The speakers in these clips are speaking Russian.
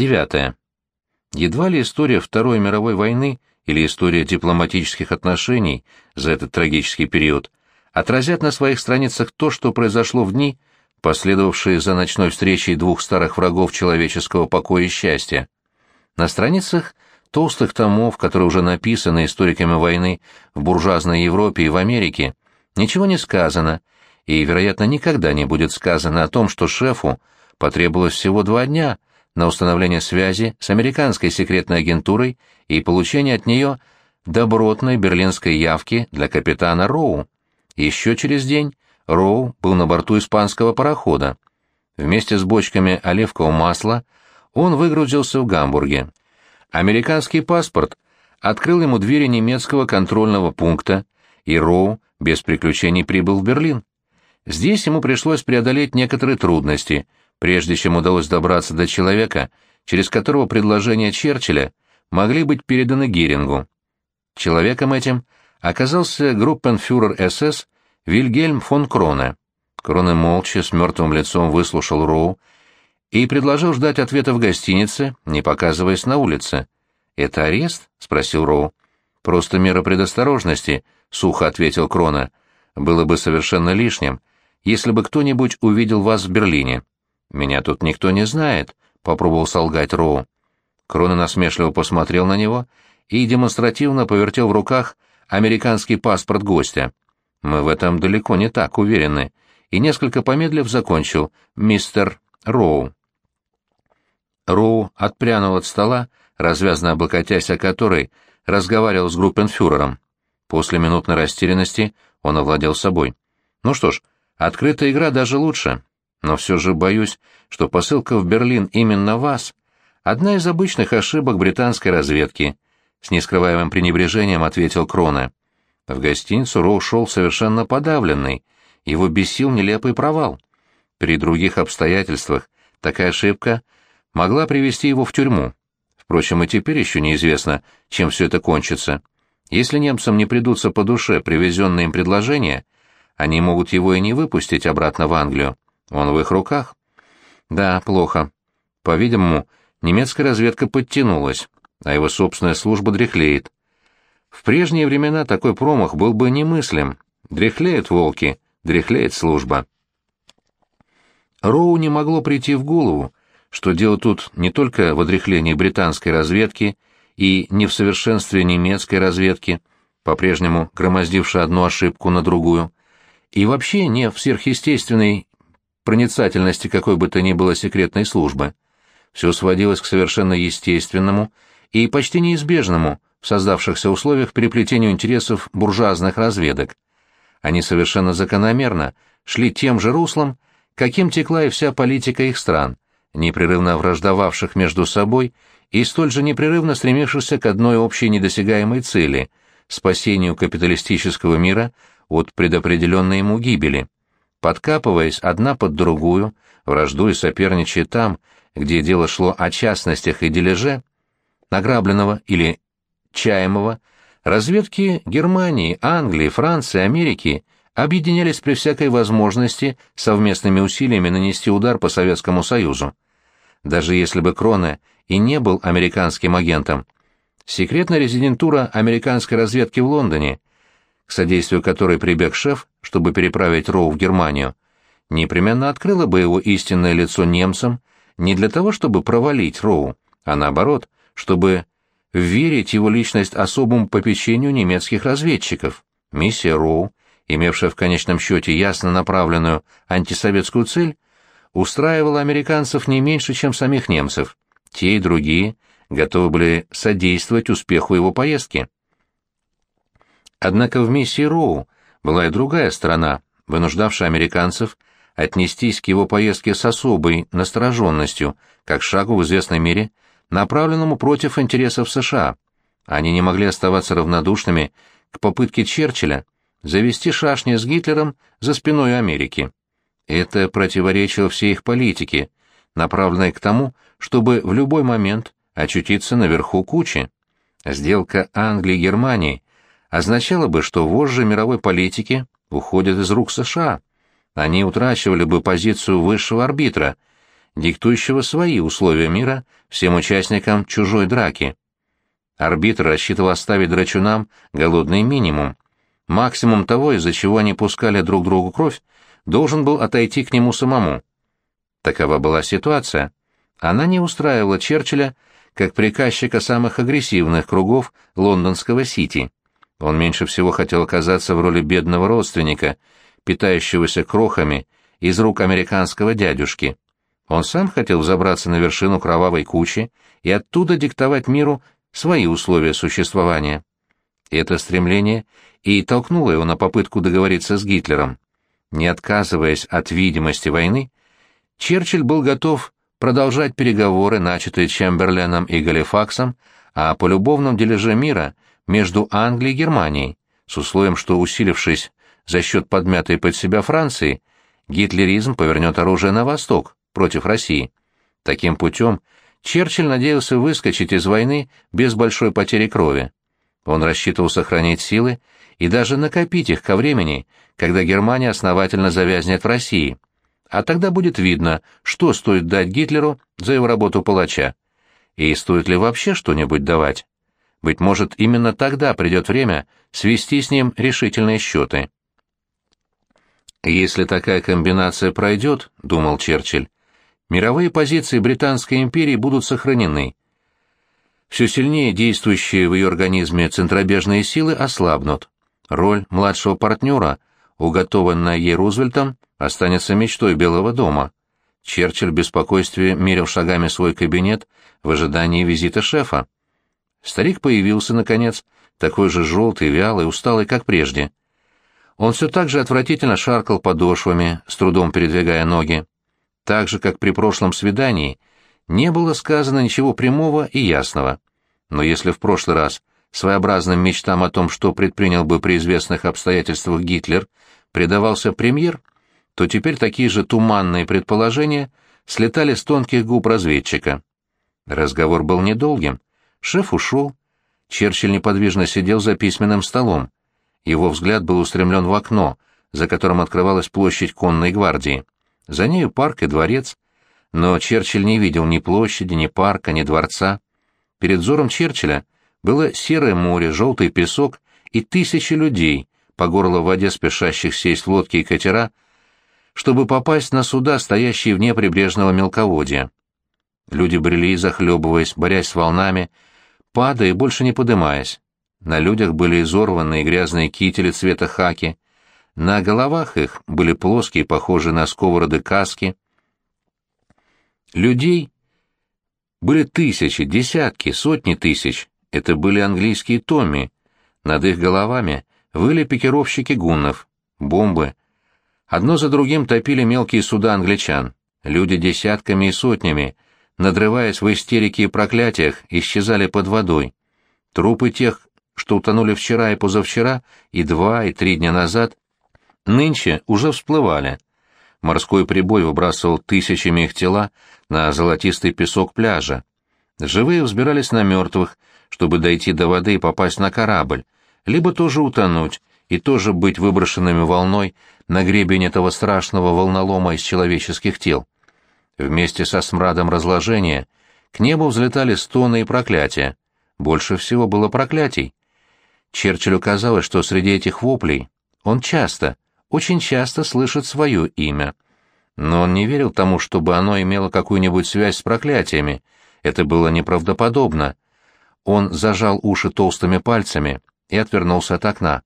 Девятое. Едва ли история Второй мировой войны или история дипломатических отношений за этот трагический период отразят на своих страницах то, что произошло в дни, последовавшие за ночной встречей двух старых врагов человеческого покоя и счастья. На страницах толстых томов, которые уже написаны историками войны в буржуазной Европе и в Америке, ничего не сказано, и, вероятно, никогда не будет сказано о том, что шефу потребовалось всего два дня на установление связи с американской секретной агентурой и получение от нее добротной берлинской явки для капитана Роу. Еще через день Роу был на борту испанского парохода. Вместе с бочками оливкового масла он выгрузился в Гамбурге. Американский паспорт открыл ему двери немецкого контрольного пункта, и Роу без приключений прибыл в Берлин. Здесь ему пришлось преодолеть некоторые трудности, прежде чем удалось добраться до человека, через которого предложения Черчилля могли быть переданы Герингу. Человеком этим оказался группенфюрер СС Вильгельм фон Кроне. Кроне молча, с мертвым лицом выслушал Роу и предложил ждать ответа в гостинице, не показываясь на улице. «Это арест?» — спросил Роу. «Просто мера предосторожности», — сухо ответил Крона. «Было бы совершенно лишним, если бы кто-нибудь увидел вас в Берлине». «Меня тут никто не знает», — попробовал солгать Роу. Крона насмешливо посмотрел на него и демонстративно повертел в руках американский паспорт гостя. «Мы в этом далеко не так уверены», и несколько помедлив закончил «Мистер Роу». Роу отпрянул от стола, развязно облокотясь о которой, разговаривал с группенфюрером. После минутной растерянности он овладел собой. «Ну что ж, открытая игра даже лучше. Но все же боюсь, что посылка в Берлин именно вас — одна из обычных ошибок британской разведки», — с нескрываемым пренебрежением ответил Крона. В гостиницу Роу шел совершенно подавленный, его бесил нелепый провал. При других обстоятельствах такая ошибка могла привести его в тюрьму. Впрочем, и теперь еще неизвестно, чем все это кончится. Если немцам не придутся по душе привезенные им предложения, они могут его и не выпустить обратно в Англию. Он в их руках. Да, плохо. По-видимому, немецкая разведка подтянулась, а его собственная служба дряхлеет. В прежние времена такой промах был бы немыслим. Дряхлеют волки, дряхлеет служба. Роу не могло прийти в голову, что дело тут не только в отрехлении британской разведки и не в совершенстве немецкой разведки, по-прежнему громоздившей одну ошибку на другую, и вообще не в сверхъестественной проницательности какой бы то ни было секретной службы. Все сводилось к совершенно естественному и почти неизбежному в создавшихся условиях переплетению интересов буржуазных разведок. Они совершенно закономерно шли тем же руслом, каким текла и вся политика их стран, непрерывно враждовавших между собой и столь же непрерывно стремившихся к одной общей недосягаемой цели – спасению капиталистического мира от предопределенной ему гибели. Подкапываясь одна под другую, враждуя соперничая там, где дело шло о частностях и дележе, награбленного или чаемого, разведки Германии, Англии, Франции, Америки объединялись при всякой возможности совместными усилиями нанести удар по Советскому Союзу. Даже если бы Крона и не был американским агентом, секретная резидентура американской разведки в Лондоне, к содействию которой прибег шеф, чтобы переправить Роу в Германию, непременно открыла бы его истинное лицо немцам не для того, чтобы провалить Роу, а наоборот, чтобы верить его личность особому попечению немецких разведчиков. Миссия Роу имевшая в конечном счете ясно направленную антисоветскую цель, устраивала американцев не меньше, чем самих немцев. Те и другие готовы были содействовать успеху его поездки. Однако в миссии Роу была и другая сторона, вынуждавшая американцев отнестись к его поездке с особой настороженностью, как шагу в известной мере, направленному против интересов США. Они не могли оставаться равнодушными к попытке Черчилля завести шашни с Гитлером за спиной Америки. Это противоречило всей их политике, направленной к тому, чтобы в любой момент очутиться наверху кучи. Сделка Англии Германии означала бы, что вожжи мировой политики уходят из рук США. Они утрачивали бы позицию высшего арбитра, диктующего свои условия мира всем участникам чужой драки. Арбитр рассчитывал оставить драчунам голодный минимум. Максимум того, из-за чего они пускали друг другу кровь, должен был отойти к нему самому. Такова была ситуация. Она не устраивала Черчилля как приказчика самых агрессивных кругов лондонского Сити. Он меньше всего хотел оказаться в роли бедного родственника, питающегося крохами из рук американского дядюшки. Он сам хотел взобраться на вершину кровавой кучи и оттуда диктовать миру свои условия существования. Это стремление и толкнуло его на попытку договориться с Гитлером. Не отказываясь от видимости войны, Черчилль был готов продолжать переговоры, начатые Чемберленом и Галифаксом, о полюбовном дележе мира между Англией и Германией, с условием, что, усилившись за счет подмятой под себя Франции, гитлеризм повернет оружие на восток, против России. Таким путем Черчилль надеялся выскочить из войны без большой потери крови. Он рассчитывал сохранить силы и даже накопить их ко времени, когда Германия основательно завязнет в России. А тогда будет видно, что стоит дать Гитлеру за его работу палача. И стоит ли вообще что-нибудь давать. Быть может, именно тогда придет время свести с ним решительные счеты. «Если такая комбинация пройдет, — думал Черчилль, — мировые позиции Британской империи будут сохранены. Все сильнее действующие в ее организме центробежные силы ослабнут. Роль младшего партнера, уготованная ей Рузвельтом, останется мечтой Белого дома. Черчилль в беспокойстве мерил шагами свой кабинет в ожидании визита шефа. Старик появился, наконец, такой же желтый, вялый, усталый, как прежде. Он все так же отвратительно шаркал подошвами, с трудом передвигая ноги. Так же, как при прошлом свидании, не было сказано ничего прямого и ясного. Но если в прошлый раз своеобразным мечтам о том, что предпринял бы при известных обстоятельствах Гитлер, предавался премьер, то теперь такие же туманные предположения слетали с тонких губ разведчика. Разговор был недолгим. Шеф ушел. Черчилль неподвижно сидел за письменным столом. Его взгляд был устремлен в окно, за которым открывалась площадь конной гвардии. За нею парк и дворец. Но Черчилль не видел ни площади, ни парка, ни дворца. Перед взором Черчилля было серое море, желтый песок и тысячи людей, по горло в воде спешащих сесть в лодки и катера, чтобы попасть на суда, стоящие вне прибрежного мелководья. Люди брели, захлебываясь, борясь с волнами, падая и больше не подымаясь. На людях были изорванные грязные кители цвета хаки, на головах их были плоские, похожие на сковороды каски. Людей были тысячи, десятки, сотни тысяч. Это были английские Томми. Над их головами выли пикировщики гуннов. Бомбы. Одно за другим топили мелкие суда англичан. Люди десятками и сотнями, надрываясь в истерике и проклятиях, исчезали под водой. Трупы тех, что утонули вчера и позавчера, и два, и три дня назад, нынче уже всплывали. Морской прибой выбрасывал тысячами их тела на золотистый песок пляжа. Живые взбирались на мертвых, чтобы дойти до воды и попасть на корабль, либо тоже утонуть и тоже быть выброшенными волной на гребень этого страшного волнолома из человеческих тел. Вместе со смрадом разложения к небу взлетали стоны и проклятия. Больше всего было проклятий. Черчиллю казалось, что среди этих воплей он часто, очень часто слышит свое имя. Но он не верил тому, чтобы оно имело какую-нибудь связь с проклятиями. Это было неправдоподобно. Он зажал уши толстыми пальцами и отвернулся от окна.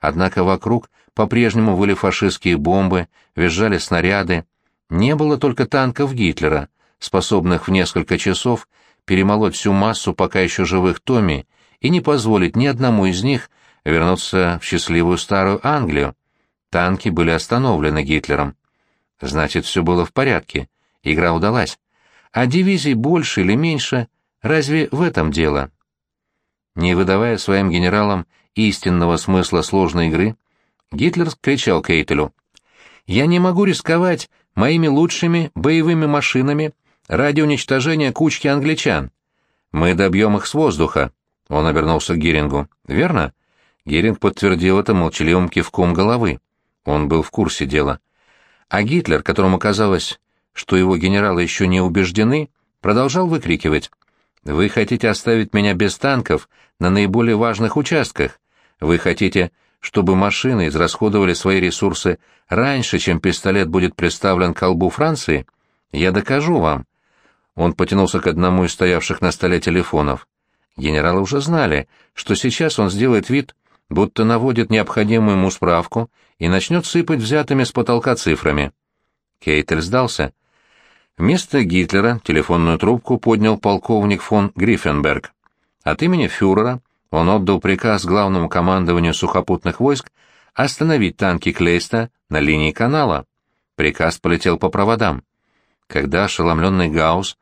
Однако вокруг по-прежнему были фашистские бомбы, визжали снаряды. Не было только танков Гитлера, способных в несколько часов перемолоть всю массу пока еще живых Томми и не позволить ни одному из них вернуться в счастливую старую Англию. Танки были остановлены Гитлером. Значит, все было в порядке, игра удалась. А дивизий больше или меньше, разве в этом дело? Не выдавая своим генералам истинного смысла сложной игры, Гитлер кричал Кейтелю, «Я не могу рисковать моими лучшими боевыми машинами ради уничтожения кучки англичан. Мы добьем их с воздуха. Он обернулся к Герингу. «Верно?» Геринг подтвердил это молчаливым кивком головы. Он был в курсе дела. А Гитлер, которому казалось, что его генералы еще не убеждены, продолжал выкрикивать. «Вы хотите оставить меня без танков на наиболее важных участках? Вы хотите, чтобы машины израсходовали свои ресурсы раньше, чем пистолет будет представлен к колбу Франции? Я докажу вам». Он потянулся к одному из стоявших на столе телефонов. Генералы уже знали, что сейчас он сделает вид, будто наводит необходимую ему справку и начнет сыпать взятыми с потолка цифрами. Кейтель сдался. Вместо Гитлера телефонную трубку поднял полковник фон Гриффенберг. От имени фюрера он отдал приказ главному командованию сухопутных войск остановить танки Клейста на линии канала. Приказ полетел по проводам. Когда ошеломленный Гаусс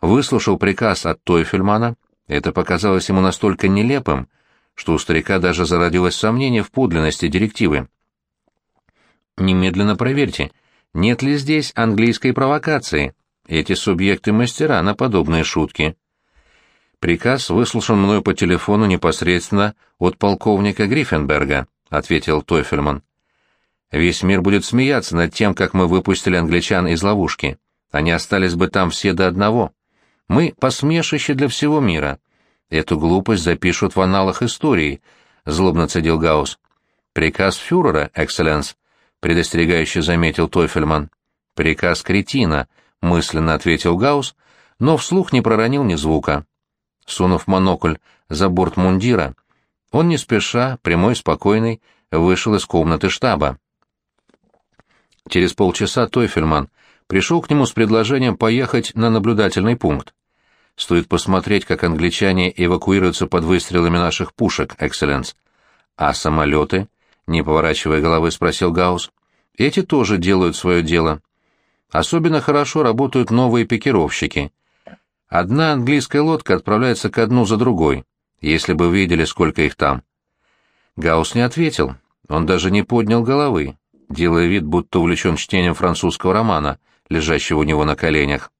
выслушал приказ от Тойфельмана, это показалось ему настолько нелепым, что у старика даже зародилось сомнение в подлинности директивы. «Немедленно проверьте, нет ли здесь английской провокации. Эти субъекты мастера на подобные шутки». «Приказ выслушан мною по телефону непосредственно от полковника Гриффенберга», — ответил Тойфельман. «Весь мир будет смеяться над тем, как мы выпустили англичан из ловушки. Они остались бы там все до одного. Мы — посмешище для всего мира. Эту глупость запишут в аналах истории, — злобно цедил Гаус. Приказ фюрера, экселленс, — предостерегающе заметил Тойфельман. Приказ кретина, — мысленно ответил Гаус, но вслух не проронил ни звука. Сунув монокль за борт мундира, он не спеша, прямой спокойный, вышел из комнаты штаба. Через полчаса Тойфельман пришел к нему с предложением поехать на наблюдательный пункт. Стоит посмотреть, как англичане эвакуируются под выстрелами наших пушек, экселленс. А самолеты? Не поворачивая головы, спросил Гаус. Эти тоже делают свое дело. Особенно хорошо работают новые пикировщики. Одна английская лодка отправляется ко дну за другой. Если бы видели, сколько их там. Гаус не ответил. Он даже не поднял головы, делая вид, будто увлечен чтением французского романа, лежащего у него на коленях.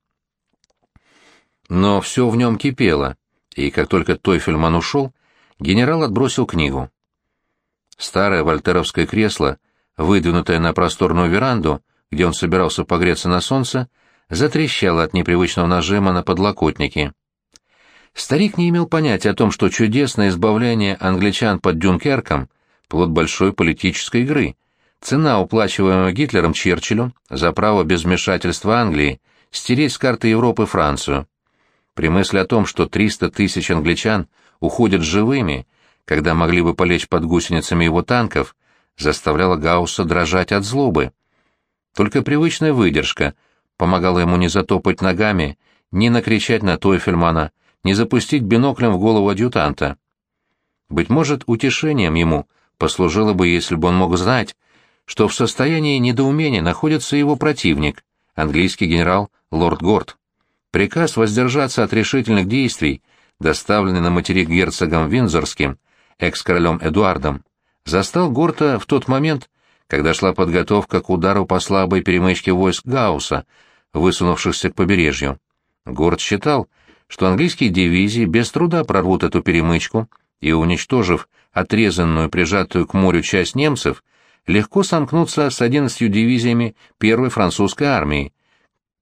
Но все в нем кипело, и как только Тойфельман ушел, генерал отбросил книгу. Старое вольтеровское кресло, выдвинутое на просторную веранду, где он собирался погреться на солнце, затрещало от непривычного нажима на подлокотники. Старик не имел понятия о том, что чудесное избавление англичан под Дюнкерком — плод большой политической игры, цена, уплачиваемая Гитлером Черчиллю за право без вмешательства Англии стереть с карты Европы Францию. При мысли о том, что 300 тысяч англичан уходят живыми, когда могли бы полечь под гусеницами его танков, заставляла Гаусса дрожать от злобы. Только привычная выдержка помогала ему не затопать ногами, не накричать на Тойфельмана, не запустить биноклем в голову адъютанта. Быть может, утешением ему послужило бы, если бы он мог знать, что в состоянии недоумения находится его противник, английский генерал лорд Горд. Приказ воздержаться от решительных действий, доставленный на материк герцогом Виндзорским, экс-королем Эдуардом, застал Горта в тот момент, когда шла подготовка к удару по слабой перемычке войск Гаусса, высунувшихся к побережью. Горд считал, что английские дивизии без труда прорвут эту перемычку и, уничтожив отрезанную, прижатую к морю часть немцев, легко сомкнутся с 11 дивизиями первой французской армии,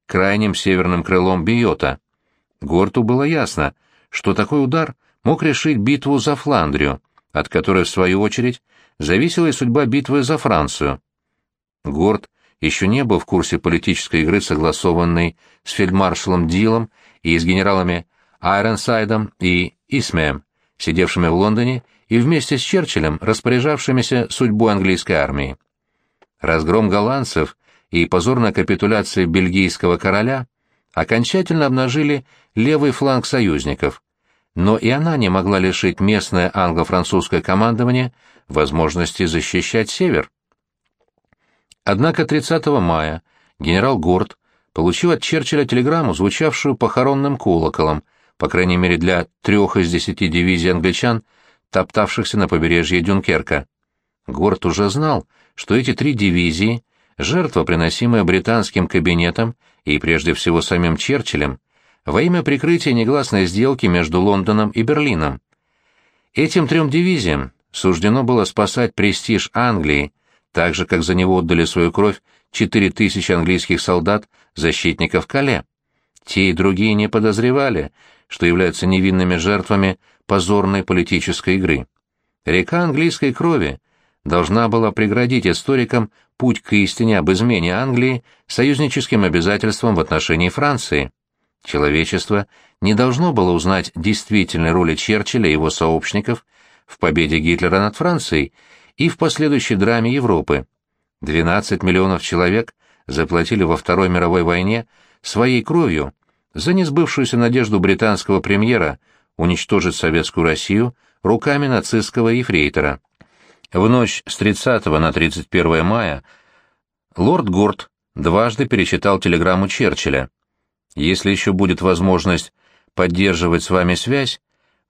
крайним северным крылом Биота. Горту было ясно, что такой удар мог решить битву за Фландрию, от которой, в свою очередь, зависела и судьба битвы за Францию. Горд еще не был в курсе политической игры, согласованной с фельдмаршалом Дилом и с генералами Айронсайдом и Исмеем, сидевшими в Лондоне и вместе с Черчиллем распоряжавшимися судьбой английской армии. Разгром голландцев и позорная капитуляция бельгийского короля окончательно обнажили левый фланг союзников, но и она не могла лишить местное англо-французское командование возможности защищать север. Однако 30 мая генерал Горд получил от Черчилля телеграмму, звучавшую похоронным колоколом, по крайней мере для трех из десяти дивизий англичан, топтавшихся на побережье Дюнкерка. Горд уже знал, что эти три дивизии жертва, приносимая британским кабинетом и прежде всего самим Черчиллем, во имя прикрытия негласной сделки между Лондоном и Берлином. Этим трем дивизиям суждено было спасать престиж Англии, так же, как за него отдали свою кровь 4000 английских солдат, защитников Кале. Те и другие не подозревали, что являются невинными жертвами позорной политической игры. Река английской крови должна была преградить историкам путь к истине об измене Англии союзническим обязательством в отношении Франции. Человечество не должно было узнать действительной роли Черчилля и его сообщников в победе Гитлера над Францией и в последующей драме Европы. 12 миллионов человек заплатили во Второй мировой войне своей кровью за несбывшуюся надежду британского премьера уничтожить советскую Россию руками нацистского ефрейтора. В ночь с 30 на 31 мая лорд Горд дважды перечитал телеграмму Черчилля. «Если еще будет возможность поддерживать с вами связь,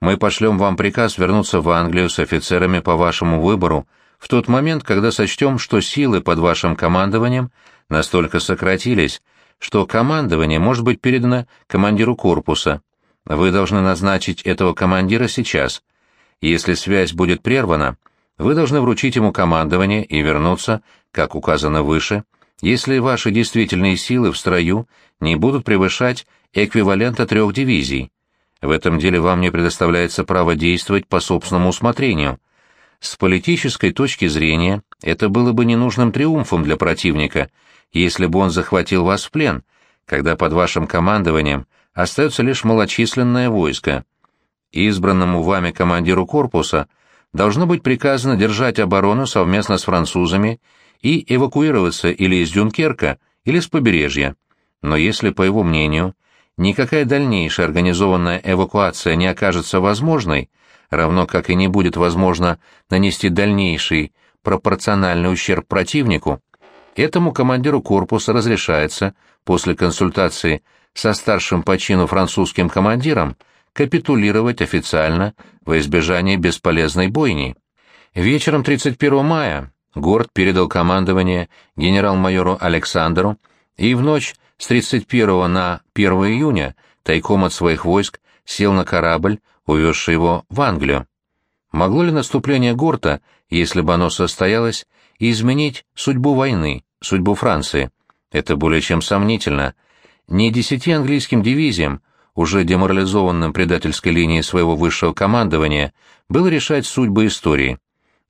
мы пошлем вам приказ вернуться в Англию с офицерами по вашему выбору в тот момент, когда сочтем, что силы под вашим командованием настолько сократились, что командование может быть передано командиру корпуса. Вы должны назначить этого командира сейчас. Если связь будет прервана, вы должны вручить ему командование и вернуться, как указано выше, если ваши действительные силы в строю не будут превышать эквивалента трех дивизий. В этом деле вам не предоставляется право действовать по собственному усмотрению. С политической точки зрения это было бы ненужным триумфом для противника, если бы он захватил вас в плен, когда под вашим командованием остается лишь малочисленное войско. Избранному вами командиру корпуса должно быть приказано держать оборону совместно с французами и эвакуироваться или из Дюнкерка, или с побережья. Но если, по его мнению, никакая дальнейшая организованная эвакуация не окажется возможной, равно как и не будет возможно нанести дальнейший пропорциональный ущерб противнику, этому командиру корпуса разрешается, после консультации со старшим по чину французским командиром, капитулировать официально во избежание бесполезной бойни. Вечером 31 мая Горд передал командование генерал-майору Александру, и в ночь с 31 на 1 июня тайком от своих войск сел на корабль, увезший его в Англию. Могло ли наступление Горта, если бы оно состоялось, изменить судьбу войны, судьбу Франции? Это более чем сомнительно. Не десяти английским дивизиям, уже деморализованным предательской линией своего высшего командования, было решать судьбы истории.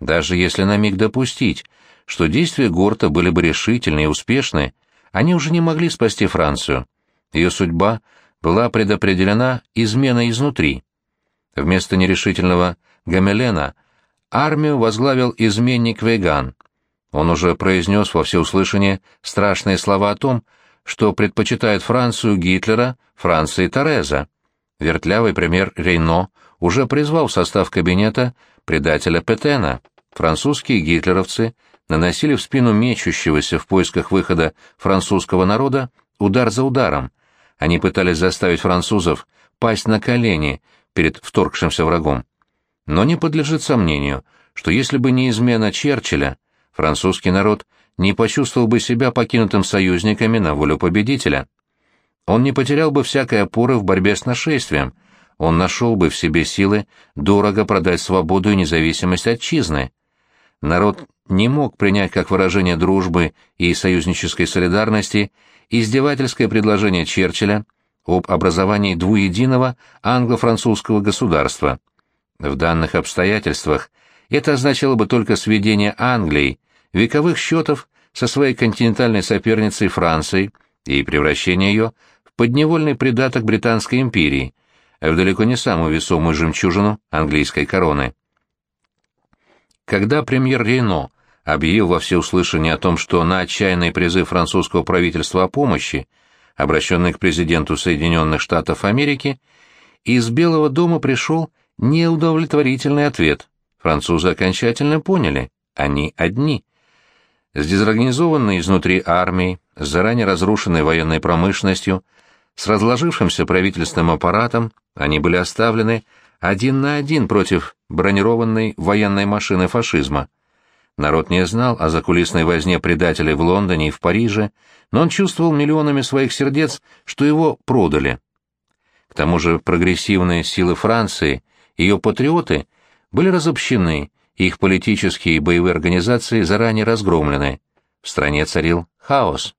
Даже если на миг допустить, что действия Горта были бы решительны и успешны, они уже не могли спасти Францию. Ее судьба была предопределена изменой изнутри. Вместо нерешительного Гамелена армию возглавил изменник Вейган. Он уже произнес во всеуслышание страшные слова о том, что предпочитает Францию Гитлера Франции Тореза. Вертлявый премьер Рейно уже призвал в состав кабинета предателя Петена. Французские гитлеровцы наносили в спину мечущегося в поисках выхода французского народа удар за ударом. Они пытались заставить французов пасть на колени перед вторгшимся врагом. Но не подлежит сомнению, что если бы не измена Черчилля, французский народ не почувствовал бы себя покинутым союзниками на волю победителя. Он не потерял бы всякой опоры в борьбе с нашествием, он нашел бы в себе силы дорого продать свободу и независимость отчизны. Народ не мог принять как выражение дружбы и союзнической солидарности издевательское предложение Черчилля об образовании двуединого англо-французского государства. В данных обстоятельствах это означало бы только сведение Англии, вековых счетов со своей континентальной соперницей Францией и превращение ее в подневольный придаток Британской империи, в далеко не самую весомую жемчужину английской короны. Когда премьер Рейно объявил во всеуслышание о том, что на отчаянный призыв французского правительства о помощи, обращенный к президенту Соединенных Штатов Америки, из Белого дома пришел неудовлетворительный ответ. Французы окончательно поняли, они одни. С дезорганизованной изнутри армией, с заранее разрушенной военной промышленностью, с разложившимся правительственным аппаратом, они были оставлены один на один против бронированной военной машины фашизма. Народ не знал о закулисной возне предателей в Лондоне и в Париже, но он чувствовал миллионами своих сердец, что его продали. К тому же прогрессивные силы Франции, ее патриоты, были разобщены, их политические и боевые организации заранее разгромлены. В стране царил Хаос.